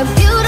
abuse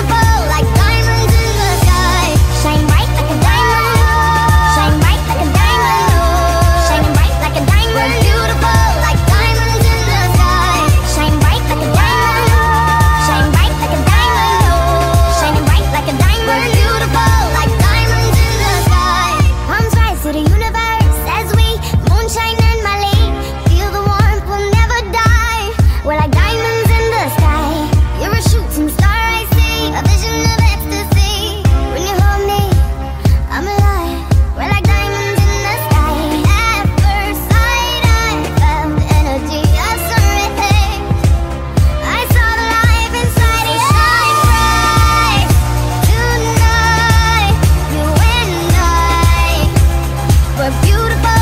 beautiful.